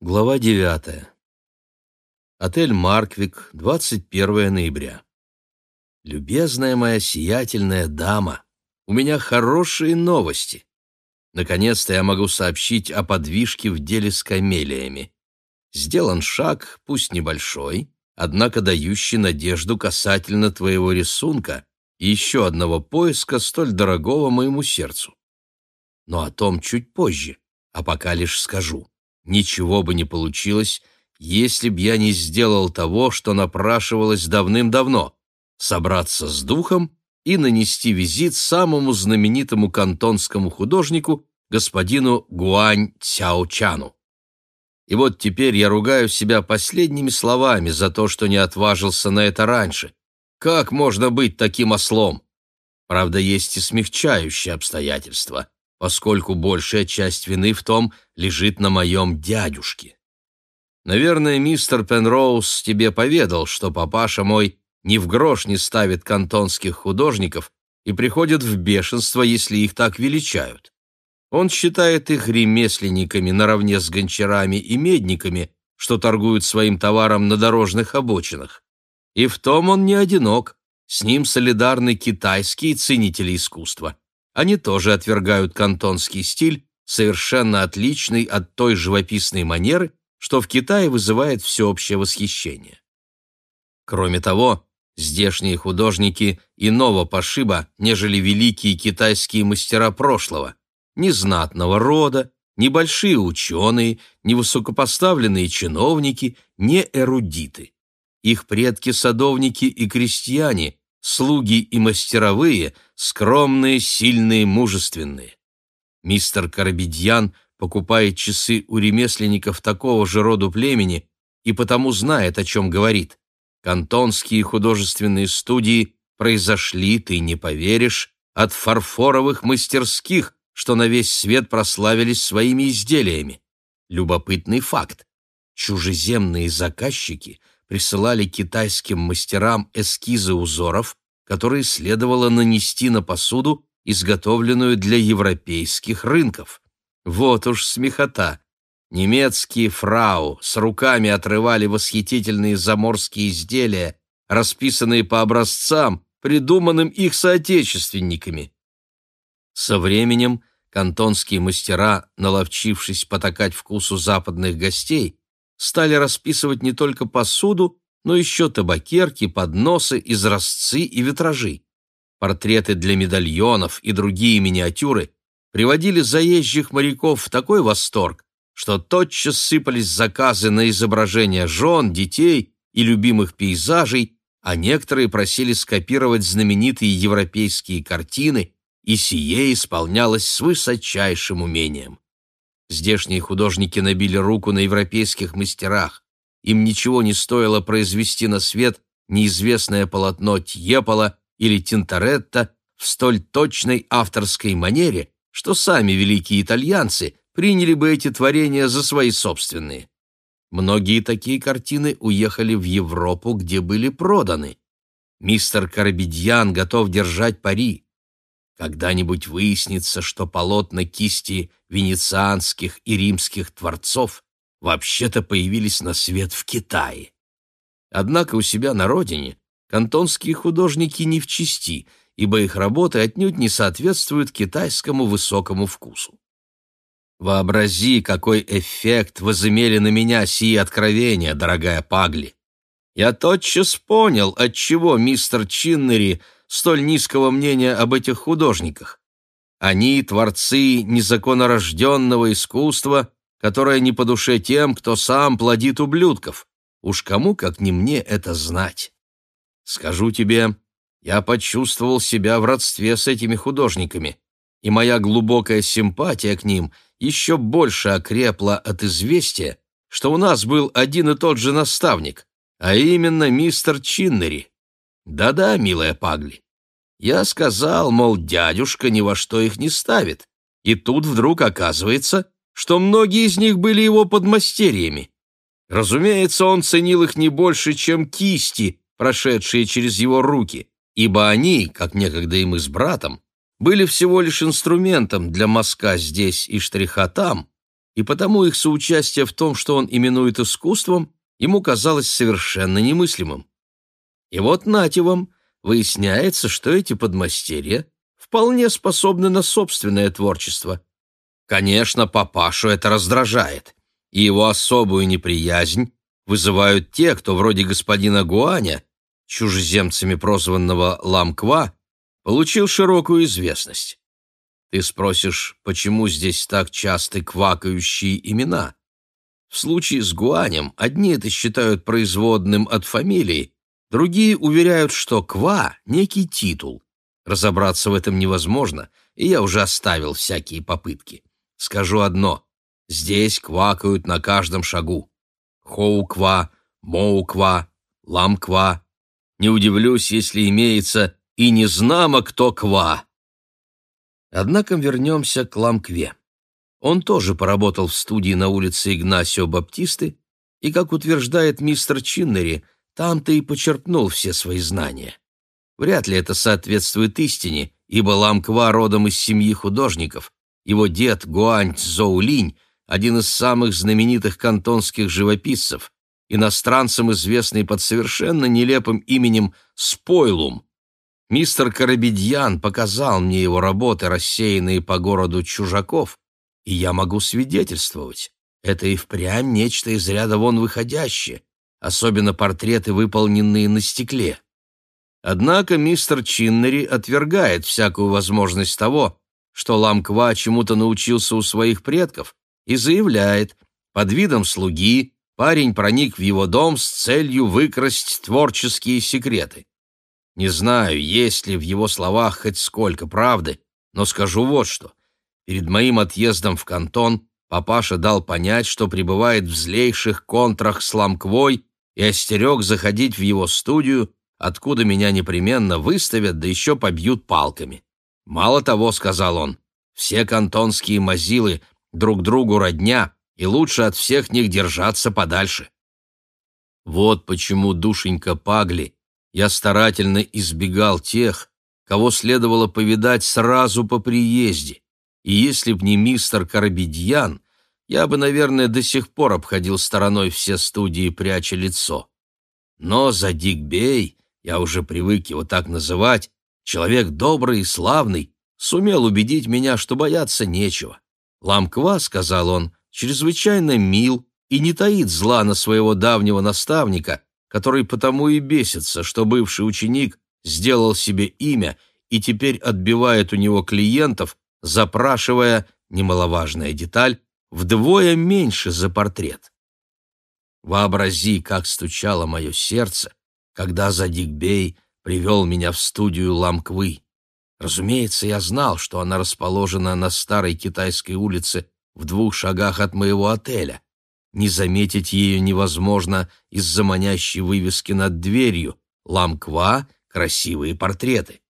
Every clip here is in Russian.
Глава 9. Отель «Марквик», 21 ноября. Любезная моя сиятельная дама, у меня хорошие новости. Наконец-то я могу сообщить о подвижке в деле с камелиями. Сделан шаг, пусть небольшой, однако дающий надежду касательно твоего рисунка и еще одного поиска, столь дорогого моему сердцу. Но о том чуть позже, а пока лишь скажу ничего бы не получилось, если б я не сделал того, что напрашивалось давным-давно — собраться с духом и нанести визит самому знаменитому кантонскому художнику, господину Гуань Цяочану. И вот теперь я ругаю себя последними словами за то, что не отважился на это раньше. Как можно быть таким ослом? Правда, есть и смягчающие обстоятельства поскольку большая часть вины в том лежит на моем дядюшке. Наверное, мистер Пенроуз тебе поведал, что папаша мой ни в грош не ставит кантонских художников и приходит в бешенство, если их так величают. Он считает их ремесленниками наравне с гончарами и медниками, что торгуют своим товаром на дорожных обочинах. И в том он не одинок, с ним солидарны китайские ценители искусства. Они тоже отвергают кантонский стиль, совершенно отличный от той живописной манеры, что в Китае вызывает всеобщее восхищение. Кроме того, здешние художники иного пошиба, нежели великие китайские мастера прошлого, ни знатного рода, ни большие ученые, ни высокопоставленные чиновники, ни эрудиты. Их предки-садовники и крестьяне, слуги и мастеровые, скромные, сильные, мужественные. Мистер Карабедьян покупает часы у ремесленников такого же роду племени и потому знает, о чем говорит. Кантонские художественные студии произошли, ты не поверишь, от фарфоровых мастерских, что на весь свет прославились своими изделиями. Любопытный факт. Чужеземные заказчики присылали китайским мастерам эскизы узоров, которые следовало нанести на посуду, изготовленную для европейских рынков. Вот уж смехота. Немецкие фрау с руками отрывали восхитительные заморские изделия, расписанные по образцам, придуманным их соотечественниками. Со временем кантонские мастера, наловчившись потакать вкусу западных гостей, стали расписывать не только посуду, но еще табакерки, подносы, изразцы и витражи. Портреты для медальонов и другие миниатюры приводили заезжих моряков в такой восторг, что тотчас сыпались заказы на изображения жен, детей и любимых пейзажей, а некоторые просили скопировать знаменитые европейские картины, и сие исполнялось с высочайшим умением. Здешние художники набили руку на европейских мастерах. Им ничего не стоило произвести на свет неизвестное полотно Тьепола или Тинторетто в столь точной авторской манере, что сами великие итальянцы приняли бы эти творения за свои собственные. Многие такие картины уехали в Европу, где были проданы. Мистер Карабедьян готов держать пари. Когда-нибудь выяснится, что полотна кисти венецианских и римских творцов вообще-то появились на свет в Китае. Однако у себя на родине кантонские художники не в чести, ибо их работы отнюдь не соответствуют китайскому высокому вкусу. Вообрази, какой эффект возымели на меня сии откровения, дорогая Пагли. Я тотчас понял, отчего мистер Чиннери — столь низкого мнения об этих художниках. Они — творцы незаконнорожденного искусства, которое не по душе тем, кто сам плодит ублюдков. Уж кому, как не мне, это знать. Скажу тебе, я почувствовал себя в родстве с этими художниками, и моя глубокая симпатия к ним еще больше окрепла от известия, что у нас был один и тот же наставник, а именно мистер Чиннери. Да-да, милая Пагли. Я сказал, мол, дядюшка ни во что их не ставит. И тут вдруг оказывается, что многие из них были его подмастерьями. Разумеется, он ценил их не больше, чем кисти, прошедшие через его руки, ибо они, как некогда и мы с братом, были всего лишь инструментом для мазка здесь и штриха там, и потому их соучастие в том, что он именует искусством, ему казалось совершенно немыслимым. И вот нате вам, выясняется, что эти подмастерья вполне способны на собственное творчество. Конечно, папашу это раздражает, и его особую неприязнь вызывают те, кто вроде господина Гуаня, чужеземцами прозванного Ламква, получил широкую известность. Ты спросишь, почему здесь так часто квакающие имена? В случае с Гуанем одни это считают производным от фамилии, другие уверяют, что Ква — некий титул. Разобраться в этом невозможно, и я уже оставил всякие попытки. Скажу одно — здесь квакают на каждом шагу. Хоу-ква, Моу-ква, Лам-ква. Не удивлюсь, если имеется и не знамо кто ква. Однако вернемся к Ламкве. Он тоже поработал в студии на улице Игнасио Баптисты, и, как утверждает мистер Чиннери, там-то и почерпнул все свои знания. Вряд ли это соответствует истине, ибо Ламква родом из семьи художников. Его дед Гуань Цзоулинь – один из самых знаменитых кантонских живописцев, иностранцам известный под совершенно нелепым именем Спойлум, Мистер Карабедьян показал мне его работы, рассеянные по городу чужаков, и я могу свидетельствовать. Это и впрямь нечто из ряда вон выходящее, особенно портреты, выполненные на стекле. Однако мистер Чиннери отвергает всякую возможность того, что Ламква чему-то научился у своих предков, и заявляет, под видом слуги парень проник в его дом с целью выкрасть творческие секреты. Не знаю, есть ли в его словах хоть сколько правды, но скажу вот что. Перед моим отъездом в кантон папаша дал понять, что пребывает в злейших контрах с Ламквой и остерег заходить в его студию, откуда меня непременно выставят, да еще побьют палками. Мало того, сказал он, все кантонские мазилы друг другу родня, и лучше от всех них держаться подальше. Вот почему душенька Пагли я старательно избегал тех, кого следовало повидать сразу по приезде, и если б не мистер Карабедьян, я бы, наверное, до сих пор обходил стороной все студии, пряча лицо. Но за Дикбей, я уже привык его так называть, человек добрый и славный, сумел убедить меня, что бояться нечего. Ламква, сказал он, чрезвычайно мил и не таит зла на своего давнего наставника, который потому и бесится, что бывший ученик сделал себе имя и теперь отбивает у него клиентов, запрашивая, немаловажная деталь, вдвое меньше за портрет. Вообрази, как стучало мое сердце, когда Задикбей привел меня в студию Ламквы. Разумеется, я знал, что она расположена на старой китайской улице в двух шагах от моего отеля. Не заметить ее невозможно из-за манящей вывески над дверью «Ламква. Красивые портреты».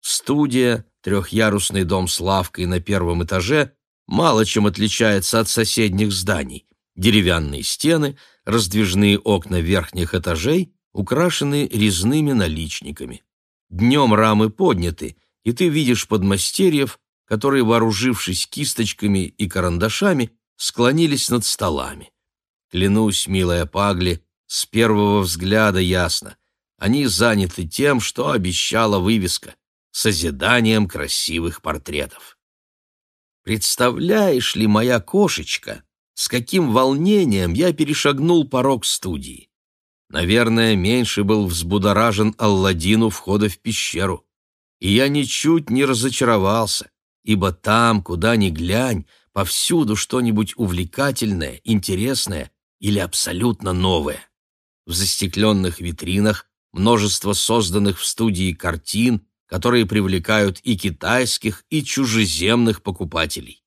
Студия, трехъярусный дом с лавкой на первом этаже, мало чем отличается от соседних зданий. Деревянные стены, раздвижные окна верхних этажей украшены резными наличниками. Днем рамы подняты, и ты видишь подмастерьев, которые, вооружившись кисточками и карандашами, склонились над столами. Клянусь, милая Пагли, с первого взгляда ясно. Они заняты тем, что обещала вывеска — созиданием красивых портретов. Представляешь ли, моя кошечка, с каким волнением я перешагнул порог студии? Наверное, меньше был взбудоражен Алладину входа в пещеру. И я ничуть не разочаровался, ибо там, куда ни глянь, Повсюду что-нибудь увлекательное, интересное или абсолютно новое. В застекленных витринах множество созданных в студии картин, которые привлекают и китайских, и чужеземных покупателей.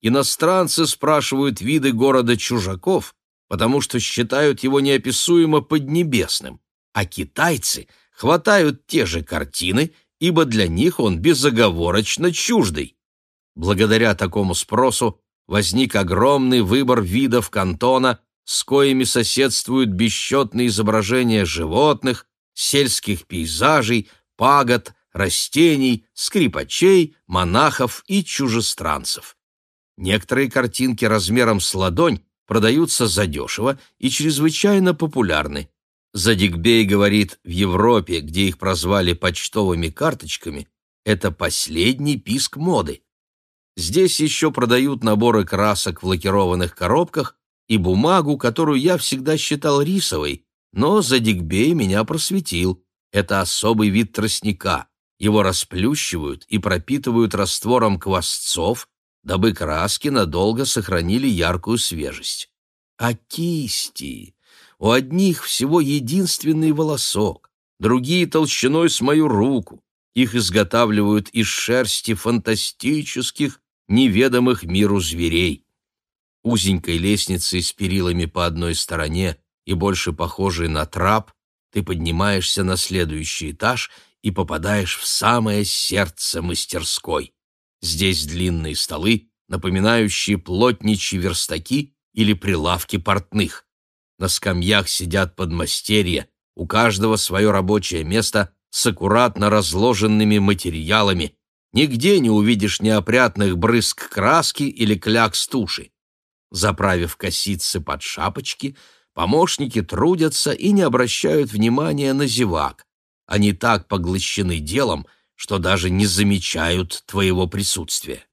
Иностранцы спрашивают виды города чужаков, потому что считают его неописуемо поднебесным, а китайцы хватают те же картины, ибо для них он безоговорочно чуждый. Благодаря такому спросу возник огромный выбор видов кантона, с коими соседствуют бесчетные изображения животных, сельских пейзажей, пагод, растений, скрипачей, монахов и чужестранцев. Некоторые картинки размером с ладонь продаются задешево и чрезвычайно популярны. Задигбей говорит, в Европе, где их прозвали почтовыми карточками, это последний писк моды. Здесь еще продают наборы красок в лакированных коробках и бумагу, которую я всегда считал рисовой, но Задигбей меня просветил. Это особый вид тростника. Его расплющивают и пропитывают раствором квасцов, дабы краски надолго сохранили яркую свежесть. А кисти? У одних всего единственный волосок, другие толщиной с мою руку. Их изготавливают из шерсти фантастических, неведомых миру зверей. Узенькой лестницей с перилами по одной стороне и больше похожей на трап, ты поднимаешься на следующий этаж и попадаешь в самое сердце мастерской. Здесь длинные столы, напоминающие плотничьи верстаки или прилавки портных. На скамьях сидят подмастерья, у каждого свое рабочее место с аккуратно разложенными материалами. Нигде не увидишь неопрятных брызг краски или клякс туши. Заправив косицы под шапочки, помощники трудятся и не обращают внимания на зевак. Они так поглощены делом, что даже не замечают твоего присутствия.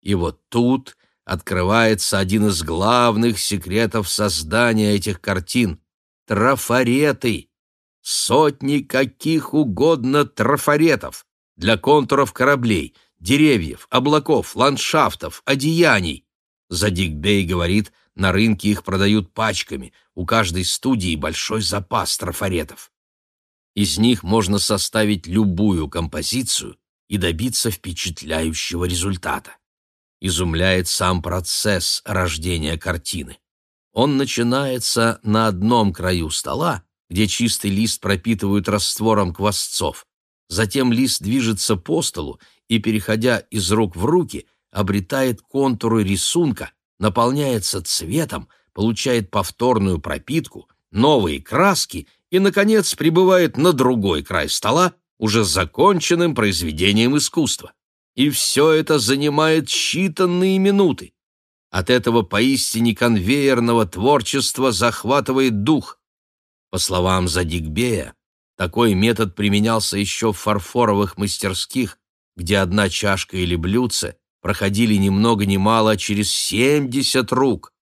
И вот тут открывается один из главных секретов создания этих картин — трафареты. Сотни каких угодно трафаретов для контуров кораблей, деревьев, облаков, ландшафтов, одеяний. Задигбей говорит, на рынке их продают пачками, у каждой студии большой запас трафаретов. Из них можно составить любую композицию и добиться впечатляющего результата. Изумляет сам процесс рождения картины. Он начинается на одном краю стола, где чистый лист пропитывают раствором квасцов. Затем лист движется по столу и, переходя из рук в руки, обретает контуры рисунка, наполняется цветом, получает повторную пропитку, новые краски и, наконец, прибывает на другой край стола уже законченным произведением искусства. И все это занимает считанные минуты. От этого поистине конвейерного творчества захватывает дух. По словам Задигбея, такой метод применялся еще в фарфоровых мастерских, где одна чашка или блюдце проходили ни много ни мало через 70 рук.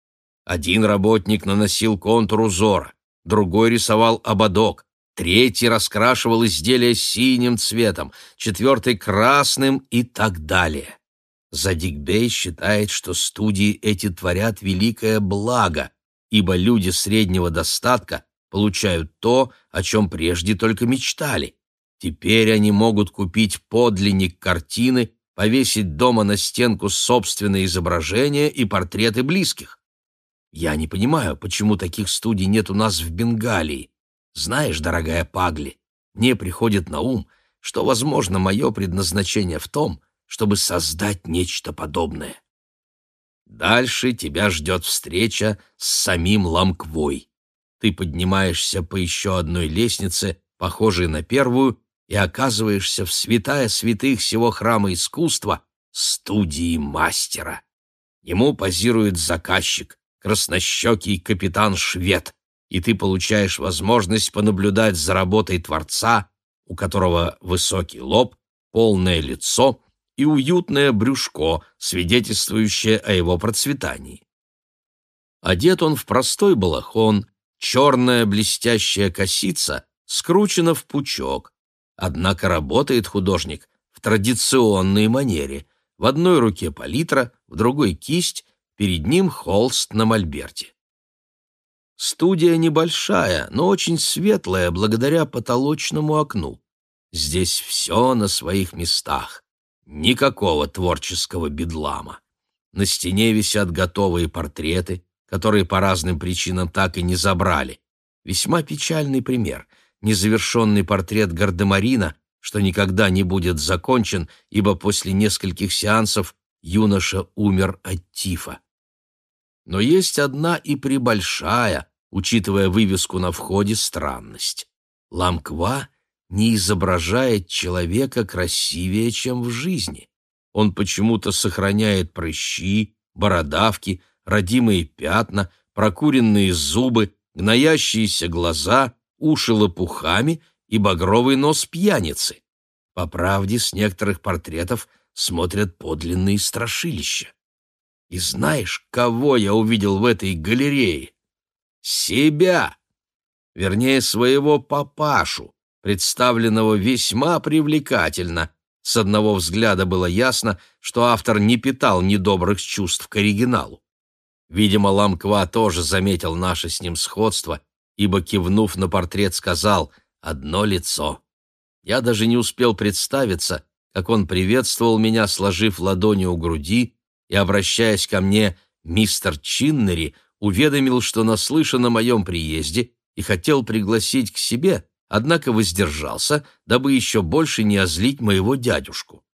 Один работник наносил контур узора, другой рисовал ободок, третий раскрашивал изделие синим цветом, четвертый — красным и так далее. Задигбей считает, что студии эти творят великое благо, ибо люди среднего достатка получают то, о чем прежде только мечтали. Теперь они могут купить подлинник картины, повесить дома на стенку собственные изображения и портреты близких. Я не понимаю, почему таких студий нет у нас в Бенгалии. Знаешь, дорогая Пагли, мне приходит на ум, что, возможно, мое предназначение в том, чтобы создать нечто подобное. Дальше тебя ждет встреча с самим Ламквой. Ты поднимаешься по еще одной лестнице, похожей на первую, и оказываешься в святая святых всего храма искусства студии мастера. Ему позирует заказчик, краснощекий капитан-швед, и ты получаешь возможность понаблюдать за работой Творца, у которого высокий лоб, полное лицо и уютное брюшко, свидетельствующее о его процветании. Одет он в простой балахон, черная блестящая косица скручена в пучок, однако работает художник в традиционной манере. В одной руке палитра, в другой кисть, Перед ним холст на мольберте. Студия небольшая, но очень светлая благодаря потолочному окну. Здесь все на своих местах. Никакого творческого бедлама. На стене висят готовые портреты, которые по разным причинам так и не забрали. Весьма печальный пример. Незавершенный портрет Гардемарина, что никогда не будет закончен, ибо после нескольких сеансов юноша умер от тифа. Но есть одна и прибольшая, учитывая вывеску на входе, странность. Ламква не изображает человека красивее, чем в жизни. Он почему-то сохраняет прыщи, бородавки, родимые пятна, прокуренные зубы, гноящиеся глаза, уши лопухами и багровый нос пьяницы. По правде, с некоторых портретов смотрят подлинные страшилища. И знаешь, кого я увидел в этой галерее? Себя! Вернее, своего папашу, представленного весьма привлекательно. С одного взгляда было ясно, что автор не питал недобрых чувств к оригиналу. Видимо, Ламква тоже заметил наше с ним сходство, ибо, кивнув на портрет, сказал «одно лицо». Я даже не успел представиться, как он приветствовал меня, сложив ладони у груди, и, обращаясь ко мне, мистер Чиннери уведомил, что наслышан о моем приезде и хотел пригласить к себе, однако воздержался, дабы еще больше не озлить моего дядюшку.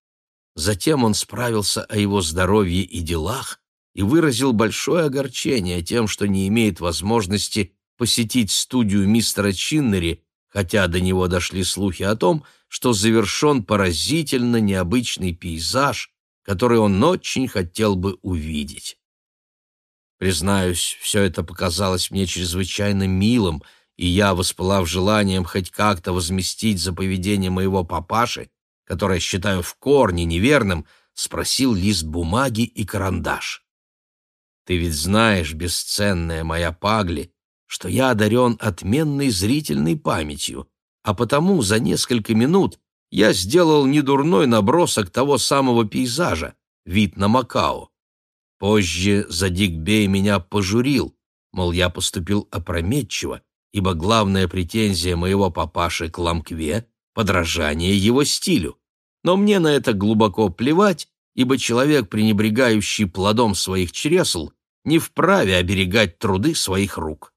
Затем он справился о его здоровье и делах и выразил большое огорчение тем, что не имеет возможности посетить студию мистера Чиннери, хотя до него дошли слухи о том, что завершен поразительно необычный пейзаж, который он очень хотел бы увидеть. Признаюсь, все это показалось мне чрезвычайно милым, и я, воспылав желанием хоть как-то возместить за поведение моего папаши, которое считаю в корне неверным, спросил лист бумаги и карандаш. Ты ведь знаешь, бесценная моя Пагли, что я одарен отменной зрительной памятью, а потому за несколько минут я сделал недурной набросок того самого пейзажа, вид на Макао. Позже Задикбей меня пожурил, мол, я поступил опрометчиво, ибо главная претензия моего папаши к Ламкве — подражание его стилю. Но мне на это глубоко плевать, ибо человек, пренебрегающий плодом своих чресл, не вправе оберегать труды своих рук.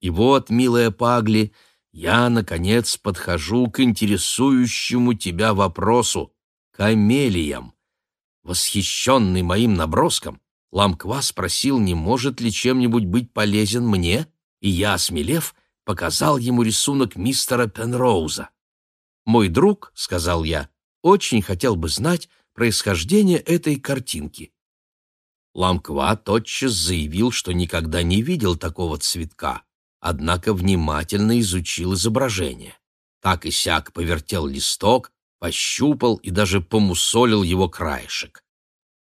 И вот, милая Пагли, — я, наконец, подхожу к интересующему тебя вопросу — камелиям. Восхищенный моим наброском, Ламква спросил, не может ли чем-нибудь быть полезен мне, и я, осмелев, показал ему рисунок мистера Пенроуза. «Мой друг», — сказал я, — «очень хотел бы знать происхождение этой картинки». Ламква тотчас заявил, что никогда не видел такого цветка однако внимательно изучил изображение. Так и сяк повертел листок, пощупал и даже помусолил его краешек.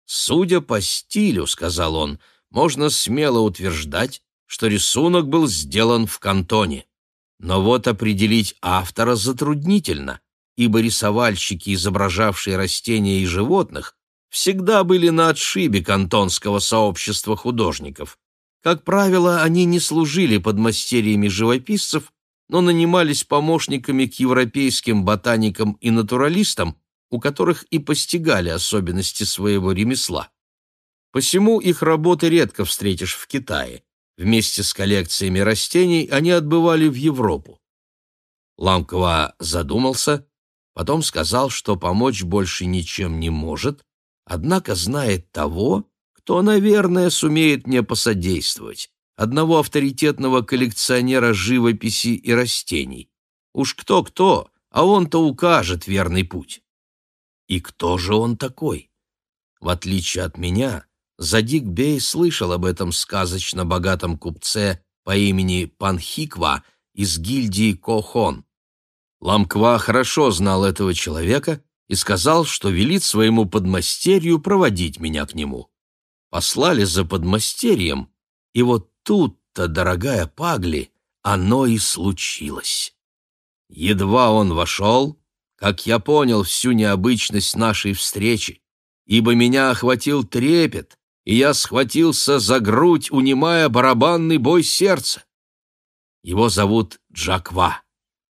«Судя по стилю, — сказал он, — можно смело утверждать, что рисунок был сделан в кантоне. Но вот определить автора затруднительно, ибо рисовальщики, изображавшие растения и животных, всегда были на отшибе кантонского сообщества художников. Как правило, они не служили подмастерьями живописцев, но нанимались помощниками к европейским ботаникам и натуралистам, у которых и постигали особенности своего ремесла. Посему их работы редко встретишь в Китае. Вместе с коллекциями растений они отбывали в Европу. Ламкова задумался, потом сказал, что помочь больше ничем не может, однако знает того, то, наверное, сумеет мне посодействовать. Одного авторитетного коллекционера живописи и растений. Уж кто-кто, а он-то укажет верный путь. И кто же он такой? В отличие от меня, Задик Бей слышал об этом сказочно богатом купце по имени Панхиква из гильдии Кохон. Ламква хорошо знал этого человека и сказал, что велит своему подмастерью проводить меня к нему послали за подмастерьем, и вот тут-то, дорогая Пагли, оно и случилось. Едва он вошел, как я понял всю необычность нашей встречи, ибо меня охватил трепет, и я схватился за грудь, унимая барабанный бой сердца. Его зовут Джаква.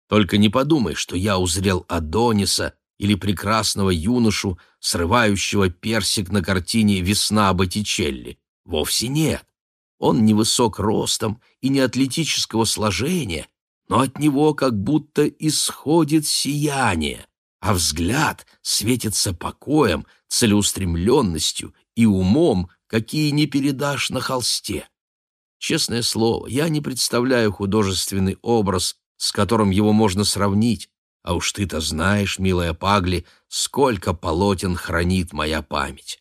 Только не подумай, что я узрел Адониса или прекрасного юношу, срывающего персик на картине «Весна Боттичелли». Вовсе нет. Он невысок ростом и не атлетического сложения, но от него как будто исходит сияние, а взгляд светится покоем, целеустремленностью и умом, какие не передашь на холсте. Честное слово, я не представляю художественный образ, с которым его можно сравнить, а уж ты-то знаешь, милая Пагли, сколько полотен хранит моя память.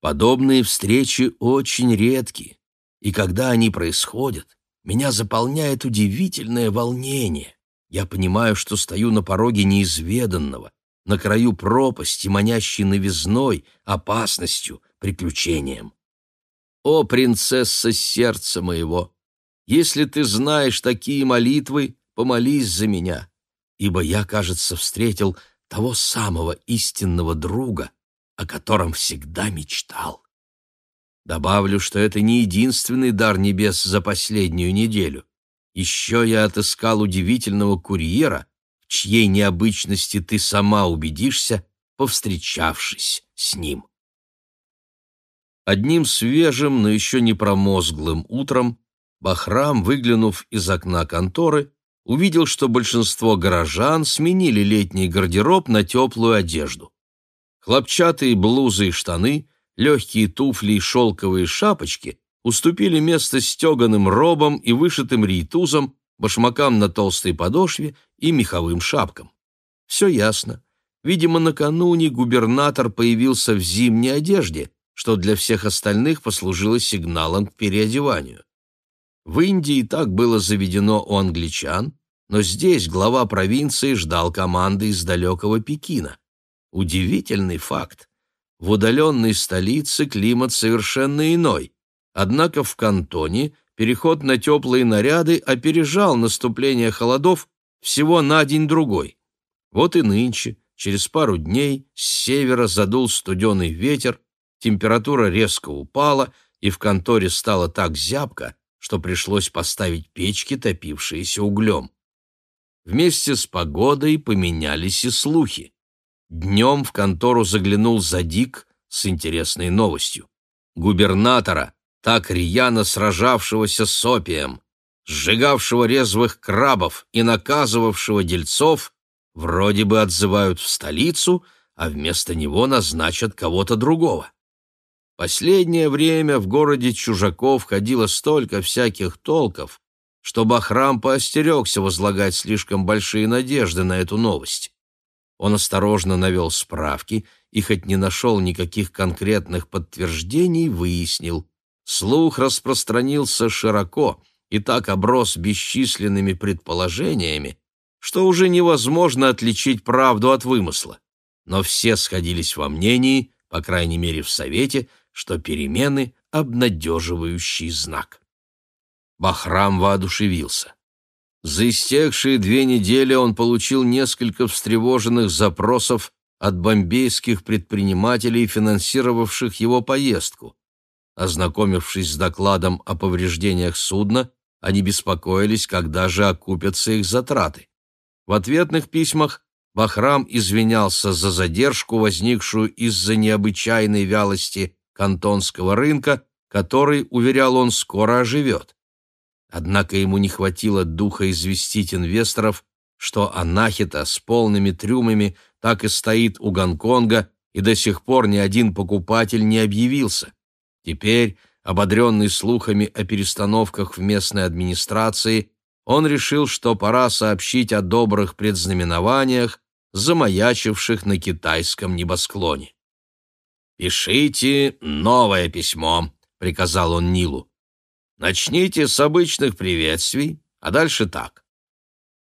Подобные встречи очень редки, и когда они происходят, меня заполняет удивительное волнение. Я понимаю, что стою на пороге неизведанного, на краю пропасти, манящей новизной, опасностью, приключением. О, принцесса сердца моего! Если ты знаешь такие молитвы, помолись за меня, ибо я, кажется, встретил того самого истинного друга, о котором всегда мечтал. Добавлю, что это не единственный дар небес за последнюю неделю. Еще я отыскал удивительного курьера, в чьей необычности ты сама убедишься, повстречавшись с ним. Одним свежим, но еще не промозглым утром Бахрам, выглянув из окна конторы, увидел, что большинство горожан сменили летний гардероб на теплую одежду. Хлопчатые блузы и штаны, легкие туфли и шелковые шапочки уступили место стеганым робам и вышитым рейтузам, башмакам на толстой подошве и меховым шапкам. Все ясно. Видимо, накануне губернатор появился в зимней одежде, что для всех остальных послужило сигналом к переодеванию. В Индии так было заведено у англичан, но здесь глава провинции ждал команды из далекого Пекина. Удивительный факт. В удаленной столице климат совершенно иной, однако в Кантоне переход на теплые наряды опережал наступление холодов всего на день-другой. Вот и нынче, через пару дней, с севера задул студеный ветер, температура резко упала, и в конторе стало так зябко, что пришлось поставить печки, топившиеся углем. Вместе с погодой поменялись и слухи. Днем в контору заглянул Задик с интересной новостью. Губернатора, так рьяно сражавшегося с опием, сжигавшего резвых крабов и наказывавшего дельцов, вроде бы отзывают в столицу, а вместо него назначат кого-то другого. Последнее время в городе чужаков ходило столько всяких толков, что Бахрам поостерегся возлагать слишком большие надежды на эту новость. Он осторожно навел справки и, хоть не нашел никаких конкретных подтверждений, выяснил. Слух распространился широко и так оброс бесчисленными предположениями, что уже невозможно отличить правду от вымысла. Но все сходились во мнении, по крайней мере в Совете, что перемены — обнадеживающий знак. Бахрам воодушевился. За истекшие две недели он получил несколько встревоженных запросов от бомбейских предпринимателей, финансировавших его поездку. Ознакомившись с докладом о повреждениях судна, они беспокоились, когда же окупятся их затраты. В ответных письмах Бахрам извинялся за задержку, возникшую из-за необычайной вялости кантонского рынка, который, уверял он, скоро оживет. Однако ему не хватило духа известить инвесторов, что Анахита с полными трюмами так и стоит у Гонконга, и до сих пор ни один покупатель не объявился. Теперь, ободренный слухами о перестановках в местной администрации, он решил, что пора сообщить о добрых предзнаменованиях, замаячивших на китайском небосклоне. «Пишите новое письмо», — приказал он Нилу. «Начните с обычных приветствий, а дальше так.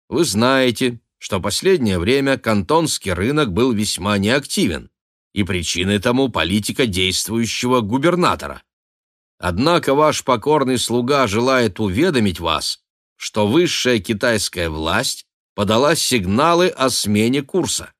Вы знаете, что последнее время кантонский рынок был весьма неактивен, и причиной тому политика действующего губернатора. Однако ваш покорный слуга желает уведомить вас, что высшая китайская власть подала сигналы о смене курса.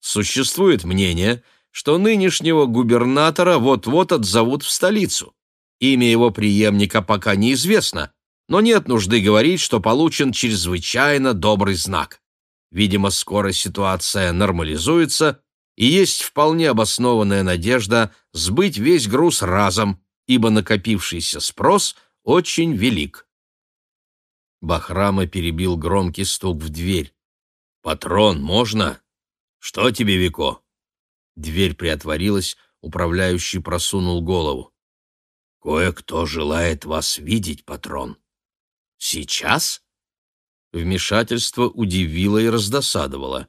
Существует мнение, что нынешнего губернатора вот-вот отзовут в столицу. Имя его преемника пока неизвестно, но нет нужды говорить, что получен чрезвычайно добрый знак. Видимо, скоро ситуация нормализуется, и есть вполне обоснованная надежда сбыть весь груз разом, ибо накопившийся спрос очень велик. Бахрама перебил громкий стук в дверь. «Патрон, можно? Что тебе, Вико?» Дверь приотворилась, управляющий просунул голову. «Кое-кто желает вас видеть, патрон». «Сейчас?» Вмешательство удивило и раздосадовало.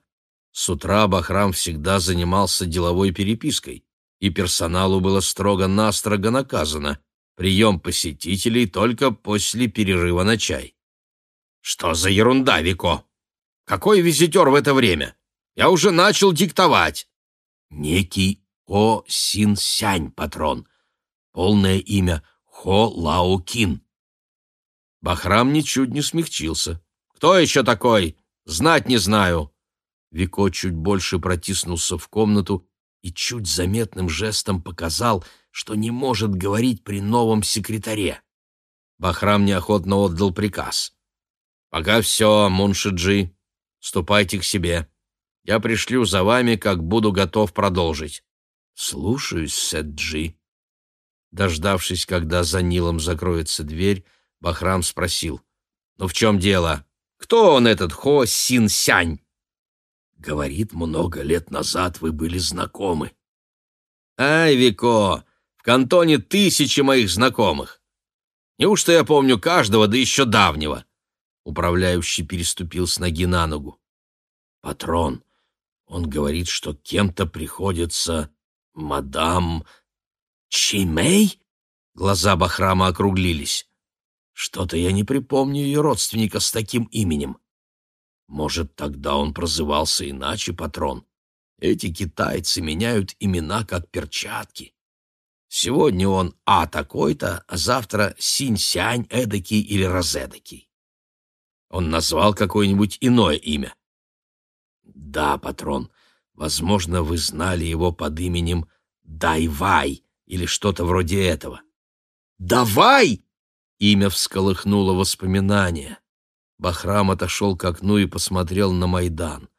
С утра Бахрам всегда занимался деловой перепиской. и персоналу было строго-настрого наказано прием посетителей только после перерыва на чай. «Что за ерунда, Вико? Какой визитер в это время? Я уже начал диктовать!» «Некий Хо Син Сянь, патрон. Полное имя Хо Лао Кин». Бахрам ничуть не смягчился. «Кто еще такой? Знать не знаю». Вико чуть больше протиснулся в комнату и чуть заметным жестом показал, что не может говорить при новом секретаре. Бахрам неохотно отдал приказ. «Пока все, Муншиджи, ступайте к себе. Я пришлю за вами, как буду готов продолжить». «Слушаюсь, Сэджи». Дождавшись, когда за Нилом закроется дверь, Бахрам спросил. «Ну в чем дело? Кто он, этот Хо Син Сянь?» Говорит, много лет назад вы были знакомы. Ай, Вико, в кантоне тысячи моих знакомых. Неужто я помню каждого, да еще давнего? Управляющий переступил с ноги на ногу. Патрон, он говорит, что кем-то приходится мадам Чимей? Глаза Бахрама округлились. Что-то я не припомню ее родственника с таким именем. Может, тогда он прозывался иначе, патрон? Эти китайцы меняют имена как перчатки. Сегодня он А такой-то, а завтра Синь-Сянь эдакий или Розедакий. Он назвал какое-нибудь иное имя. Да, патрон, возможно, вы знали его под именем Дайвай или что-то вроде этого. Давай! Имя всколыхнуло воспоминания. Бахрам отошел к окну и посмотрел на Майдан.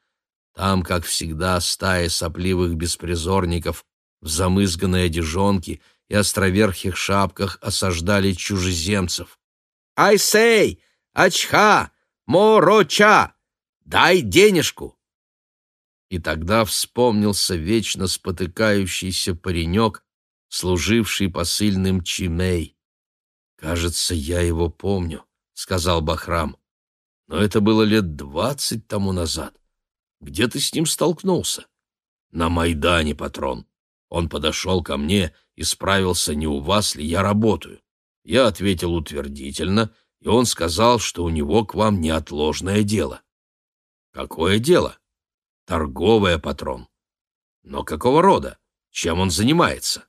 Там, как всегда, стая сопливых беспризорников в замызганной одежонке и островерхих шапках осаждали чужеземцев. «Ай-сей! Ачха! Мороча! Дай денежку!» И тогда вспомнился вечно спотыкающийся паренек, служивший посыльным Чимей. «Кажется, я его помню», — сказал Бахрам но это было лет двадцать тому назад. Где ты с ним столкнулся? На Майдане, патрон. Он подошел ко мне и справился, не у вас ли я работаю. Я ответил утвердительно, и он сказал, что у него к вам неотложное дело. Какое дело? Торговое, патрон. Но какого рода? Чем он занимается?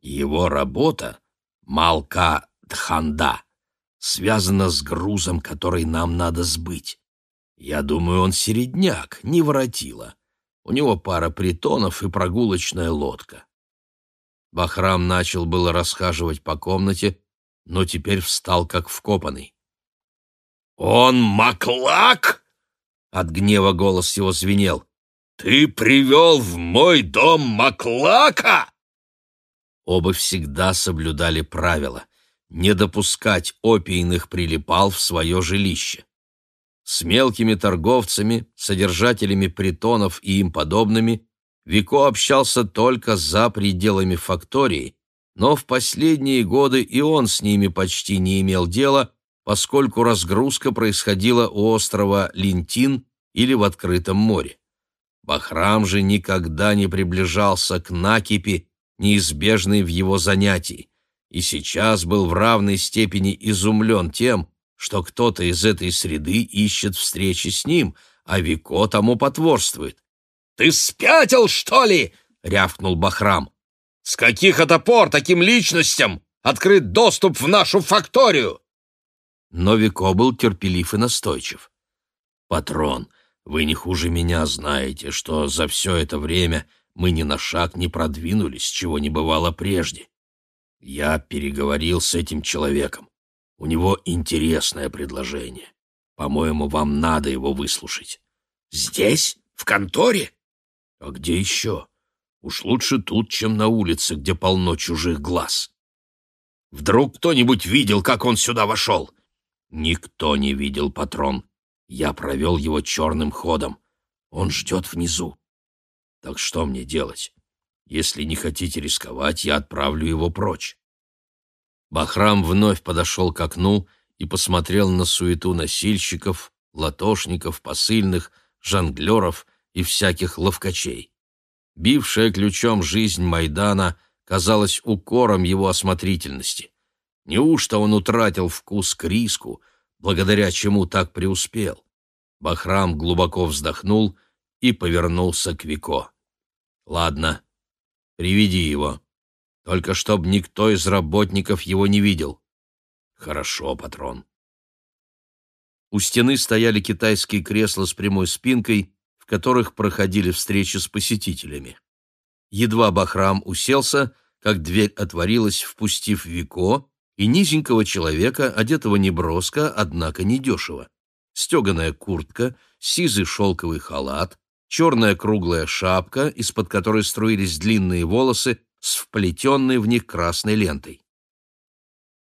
Его работа — Малка Дханда связано с грузом, который нам надо сбыть. Я думаю, он середняк, не воротила. У него пара притонов и прогулочная лодка. Бахрам начал было расхаживать по комнате, но теперь встал как вкопанный. «Он маклак?» — от гнева голос его звенел. «Ты привел в мой дом маклака?» Оба всегда соблюдали правила не допускать опийных прилипал в свое жилище. С мелкими торговцами, содержателями притонов и им подобными Вико общался только за пределами фактории, но в последние годы и он с ними почти не имел дела, поскольку разгрузка происходила у острова Линтин или в открытом море. Бахрам же никогда не приближался к накипи, неизбежной в его занятии и сейчас был в равной степени изумлен тем, что кто-то из этой среды ищет встречи с ним, а Вико тому потворствует. «Ты спятил, что ли?» — рявкнул Бахрам. «С каких это пор таким личностям открыт доступ в нашу факторию?» Но Вико был терпелив и настойчив. «Патрон, вы не хуже меня знаете, что за все это время мы ни на шаг не продвинулись, чего не бывало прежде. Я переговорил с этим человеком. У него интересное предложение. По-моему, вам надо его выслушать. Здесь? В конторе? А где еще? Уж лучше тут, чем на улице, где полно чужих глаз. Вдруг кто-нибудь видел, как он сюда вошел? Никто не видел, патрон. Я провел его черным ходом. Он ждет внизу. Так что мне делать? Если не хотите рисковать, я отправлю его прочь. Бахрам вновь подошел к окну и посмотрел на суету носильщиков, латошников, посыльных, жонглеров и всяких ловкачей. Бившая ключом жизнь Майдана казалась укором его осмотрительности. Неужто он утратил вкус к риску, благодаря чему так преуспел? Бахрам глубоко вздохнул и повернулся к Вико. «Ладно, приведи его. Только чтоб никто из работников его не видел». «Хорошо, патрон». У стены стояли китайские кресла с прямой спинкой, которых проходили встречи с посетителями. Едва Бахрам уселся, как дверь отворилась, впустив Вико и низенького человека, одетого неброско, однако недешево стеганая куртка, сизый шелковый халат, черная круглая шапка, из-под которой струились длинные волосы с вплетенной в них красной лентой.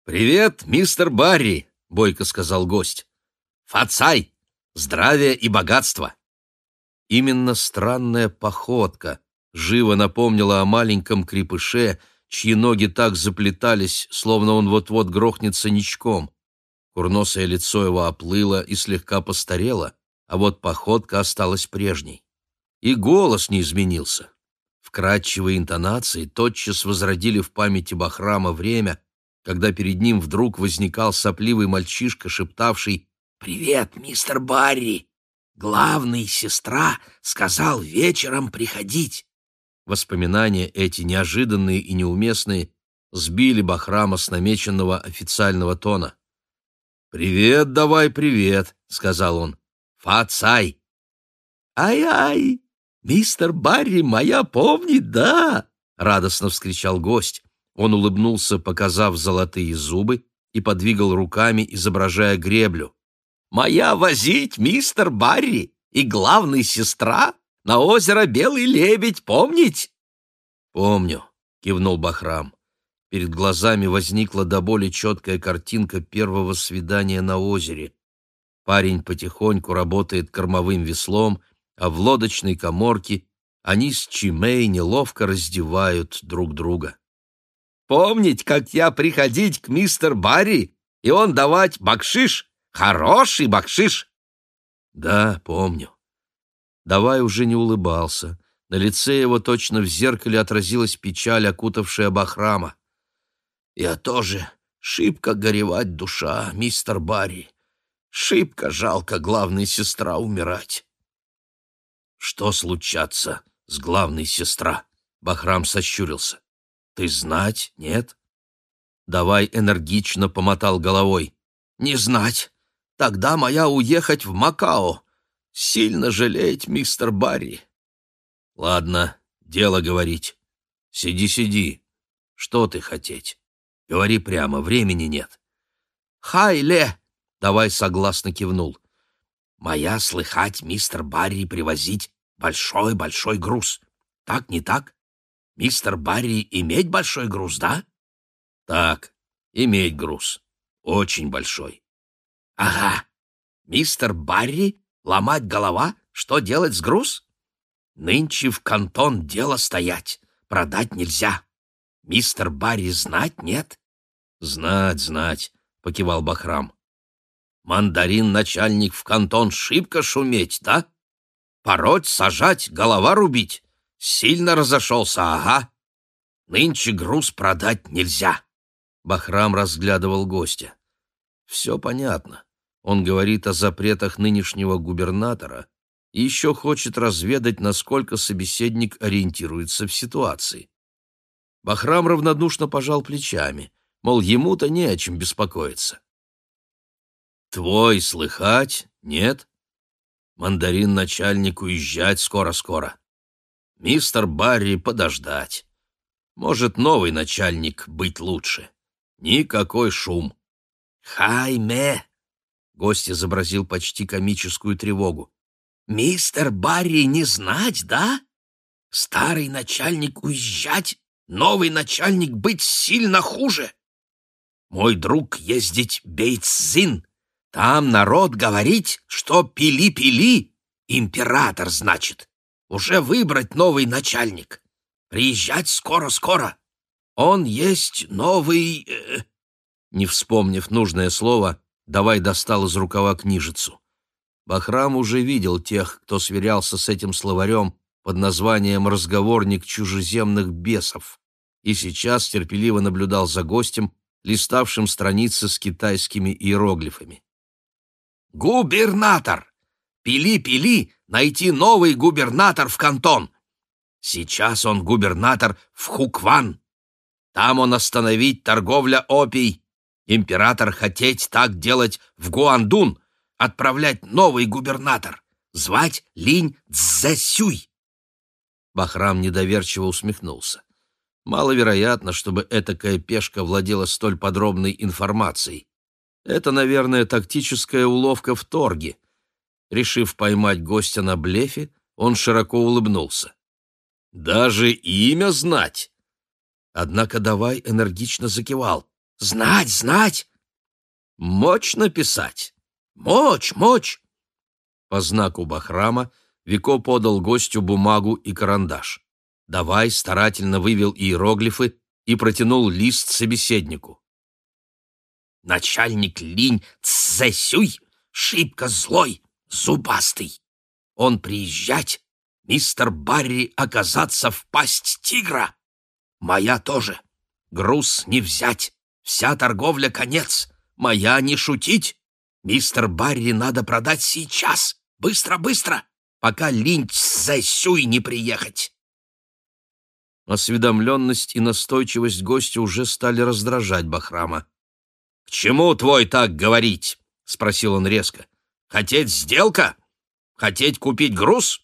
«Привет, мистер Барри!» — бойко сказал гость. «Фацай! Здравие и богатство!» Именно странная походка живо напомнила о маленьком крепыше, чьи ноги так заплетались, словно он вот-вот грохнется ничком. Курносое лицо его оплыло и слегка постарело, а вот походка осталась прежней. И голос не изменился. Вкрадчивые интонации тотчас возродили в памяти Бахрама время, когда перед ним вдруг возникал сопливый мальчишка, шептавший «Привет, мистер Барри! Главный сестра сказал вечером приходить». Воспоминания эти, неожиданные и неуместные, сбили Бахрама с намеченного официального тона. «Привет давай, привет», — сказал он. «Фацай!» «Ай-ай! Мистер Барри моя помнит, да?» — радостно вскричал гость. Он улыбнулся, показав золотые зубы, и подвигал руками, изображая греблю. «Моя возить, мистер Барри, и главная сестра на озеро Белый Лебедь, помнить?» «Помню», — кивнул Бахрам. Перед глазами возникла до боли четкая картинка первого свидания на озере. Парень потихоньку работает кормовым веслом, а в лодочной коморке они с Чимей неловко раздевают друг друга. «Помнить, как я приходить к мистер Барри, и он давать бакшиш? Хороший бакшиш!» «Да, помню». Давай уже не улыбался. На лице его точно в зеркале отразилась печаль, окутавшая Бахрама. Я тоже шибко горевать душа, мистер Барри. Шибко жалко главной сестра умирать. Что случаться с главной сестра? Бахрам сощурился. Ты знать, нет? Давай энергично помотал головой. Не знать. Тогда моя уехать в Макао. Сильно жалеть, мистер Барри. Ладно, дело говорить. Сиди, сиди. Что ты хотеть? Говори прямо, времени нет. Хайле! Давай согласно кивнул. Моя слыхать, мистер Барри привозить большой-большой груз. Так, не так? Мистер Барри иметь большой груз, да? Так, иметь груз. Очень большой. Ага. Мистер Барри ломать голова, что делать с груз? Нынче в кантон дело стоять, продать нельзя. Мистер Барри знать нет? «Знать, знать», — покивал Бахрам. «Мандарин начальник в кантон шибко шуметь, да? Пороть, сажать, голова рубить. Сильно разошелся, ага. Нынче груз продать нельзя». Бахрам разглядывал гостя. «Все понятно. Он говорит о запретах нынешнего губернатора и еще хочет разведать, насколько собеседник ориентируется в ситуации». Бахрам равнодушно пожал плечами — мол, ему-то не о чем беспокоиться. «Твой слыхать? Нет? Мандарин начальник уезжать скоро-скоро. Мистер Барри подождать. Может, новый начальник быть лучше. Никакой шум. Хайме!» Гость изобразил почти комическую тревогу. «Мистер Барри не знать, да? Старый начальник уезжать, новый начальник быть сильно хуже. Мой друг ездить Бейтсзин. Там народ говорить, что пили-пили. Император, значит. Уже выбрать новый начальник. Приезжать скоро-скоро. Он есть новый... Э... Не вспомнив нужное слово, давай достал из рукава книжицу. Бахрам уже видел тех, кто сверялся с этим словарем, под названием «Разговорник чужеземных бесов» и сейчас терпеливо наблюдал за гостем, листавшим страницы с китайскими иероглифами. «Губернатор! Пили-пили, найти новый губернатор в кантон! Сейчас он губернатор в Хукван. Там он остановить торговля опий. Император хотеть так делать в Гуандун, отправлять новый губернатор, звать Линь Цзэсюй. Бахрам недоверчиво усмехнулся. Маловероятно, чтобы этакая пешка владела столь подробной информацией. Это, наверное, тактическая уловка в торге. Решив поймать гостя на блефе, он широко улыбнулся. «Даже имя знать!» Однако давай энергично закивал. «Знать, знать!» «Мочь написать! Мочь, мочь!» По знаку Бахрама Вико подал гостю бумагу и карандаш. Давай старательно вывел иероглифы и протянул лист собеседнику. Начальник Линь Цзэсюй шибко злой, зубастый. Он приезжать, мистер Барри оказаться в пасть тигра. Моя тоже. Груз не взять, вся торговля конец. Моя не шутить. Мистер Барри надо продать сейчас. Быстро, быстро, пока Линь Цзэсюй не приехать. Осведомленность и настойчивость гостя уже стали раздражать Бахрама. «К чему твой так говорить?» — спросил он резко. «Хотеть сделка? Хотеть купить груз?»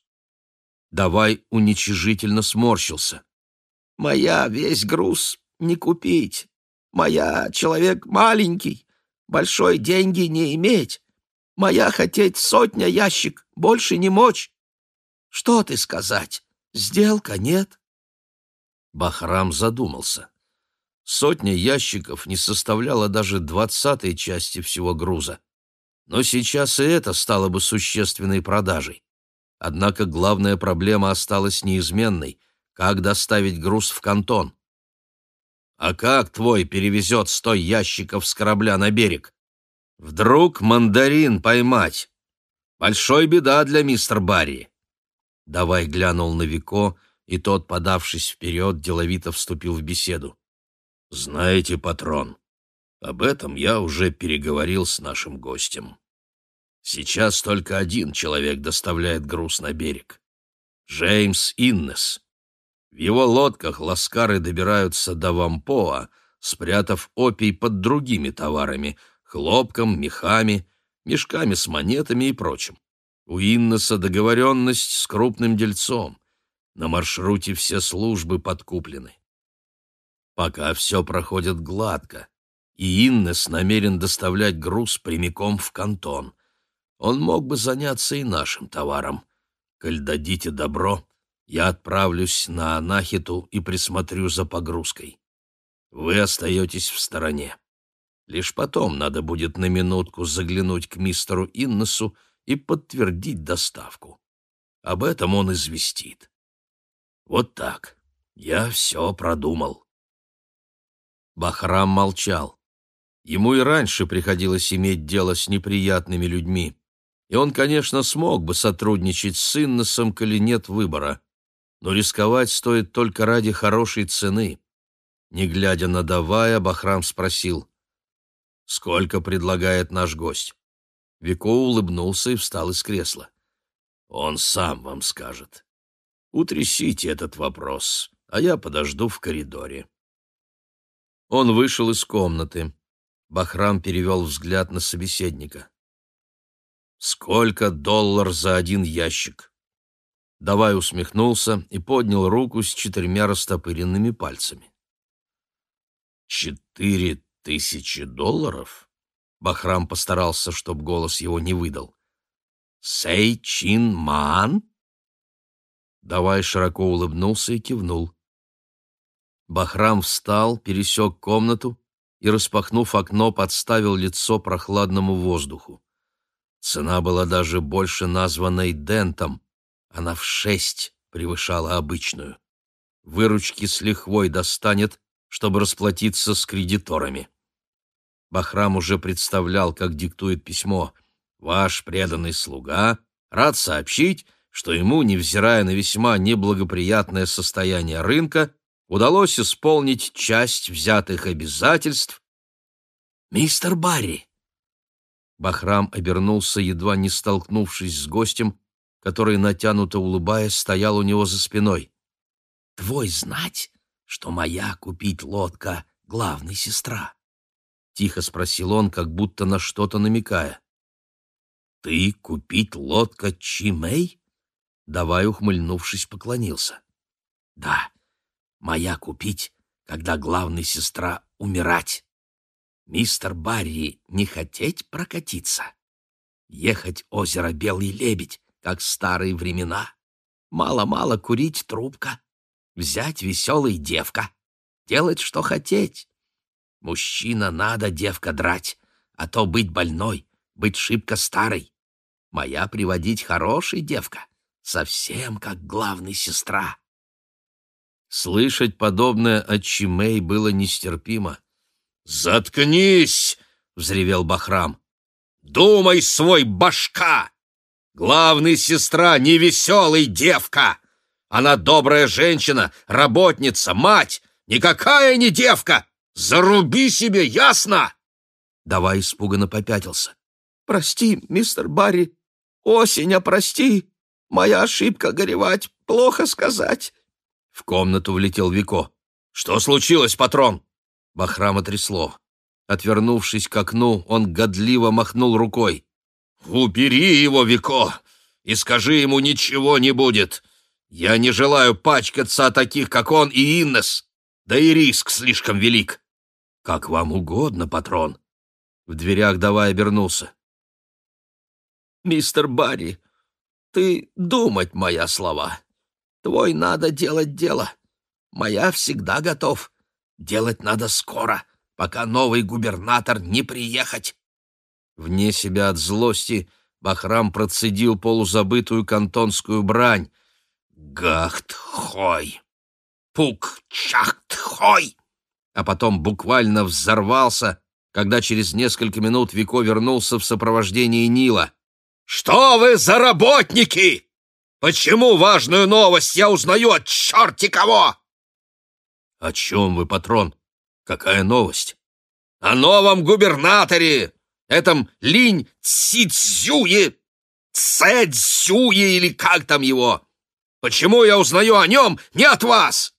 Давай уничижительно сморщился. «Моя весь груз не купить. Моя человек маленький, большой деньги не иметь. Моя хотеть сотня ящик, больше не мочь. Что ты сказать? Сделка нет?» Бахрам задумался. Сотня ящиков не составляла даже двадцатой части всего груза. Но сейчас и это стало бы существенной продажей. Однако главная проблема осталась неизменной — как доставить груз в кантон. «А как твой перевезет сто ящиков с корабля на берег? Вдруг мандарин поймать? Большой беда для мистер Барри». Давай глянул на Вико, и тот, подавшись вперед, деловито вступил в беседу. «Знаете, патрон, об этом я уже переговорил с нашим гостем. Сейчас только один человек доставляет груз на берег. Джеймс Иннес. В его лодках ласкары добираются до Вампоа, спрятав опий под другими товарами — хлопком, мехами, мешками с монетами и прочим. У Иннеса договоренность с крупным дельцом. На маршруте все службы подкуплены. Пока все проходит гладко, и Иннес намерен доставлять груз прямиком в кантон. Он мог бы заняться и нашим товаром. Коль дадите добро, я отправлюсь на Анахиту и присмотрю за погрузкой. Вы остаетесь в стороне. Лишь потом надо будет на минутку заглянуть к мистеру Иннесу и подтвердить доставку. Об этом он известит. Вот так. Я все продумал. Бахрам молчал. Ему и раньше приходилось иметь дело с неприятными людьми, и он, конечно, смог бы сотрудничать с Инносом, коли нет выбора. Но рисковать стоит только ради хорошей цены. Не глядя на Давая, Бахрам спросил, «Сколько предлагает наш гость?» Вико улыбнулся и встал из кресла. «Он сам вам скажет. Утрясите этот вопрос, а я подожду в коридоре. Он вышел из комнаты. Бахрам перевел взгляд на собеседника. «Сколько доллар за один ящик?» Давай усмехнулся и поднял руку с четырьмя растопыренными пальцами. «Четыре тысячи долларов?» Бахрам постарался, чтобы голос его не выдал. «Сэй Чин Маан?» Давай широко улыбнулся и кивнул. Бахрам встал, пересек комнату и, распахнув окно, подставил лицо прохладному воздуху. Цена была даже больше названной дентом, она в шесть превышала обычную. Выручки с лихвой достанет, чтобы расплатиться с кредиторами. Бахрам уже представлял, как диктует письмо. «Ваш преданный слуга рад сообщить, что ему, невзирая на весьма неблагоприятное состояние рынка, удалось исполнить часть взятых обязательств. «Мистер Барри!» Бахрам обернулся, едва не столкнувшись с гостем, который, натянуто улыбаясь, стоял у него за спиной. «Твой знать, что моя купить лодка — главная сестра?» — тихо спросил он, как будто на что-то намекая. «Ты купить лодка Чимей?» Давай, ухмыльнувшись, поклонился. «Да, моя купить, когда главная сестра умирать. Мистер Барри не хотеть прокатиться? Ехать озеро Белый Лебедь, как старые времена? Мало-мало курить трубка, взять веселый девка, делать, что хотеть. Мужчина надо девка драть, а то быть больной, быть шибко старой. Моя приводить хороший девка, совсем как главная сестра. Слышать подобное от Чимей было нестерпимо. «Заткнись!» — взревел Бахрам. «Думай свой башка! Главная сестра — невеселый девка! Она добрая женщина, работница, мать, никакая не девка! Заруби себе, ясно?» Давай испуганно попятился. «Прости, мистер Барри, осень, прости, моя ошибка горевать, плохо сказать». В комнату влетел Вико. «Что случилось, патрон?» Бахрама трясло. Отвернувшись к окну, он годливо махнул рукой. «Убери его, Вико, и скажи ему, ничего не будет. Я не желаю пачкаться о таких, как он и Иннес, да и риск слишком велик. Как вам угодно, патрон». В дверях давай обернулся. «Мистер Барри, ты думать моя слова. Твой надо делать дело. Моя всегда готов. Делать надо скоро, пока новый губернатор не приехать. Вне себя от злости Бахрам процедил полузабытую кантонскую брань. «Гахт-хой! Пук-чахт-хой!» А потом буквально взорвался, когда через несколько минут Вико вернулся в сопровождении Нила. «Что вы за работники? Почему важную новость я узнаю от черти кого?» «О чем вы, патрон? Какая новость?» «О новом губернаторе, этом Линь Цицюе, Цэцюе или как там его. Почему я узнаю о нем не от вас?»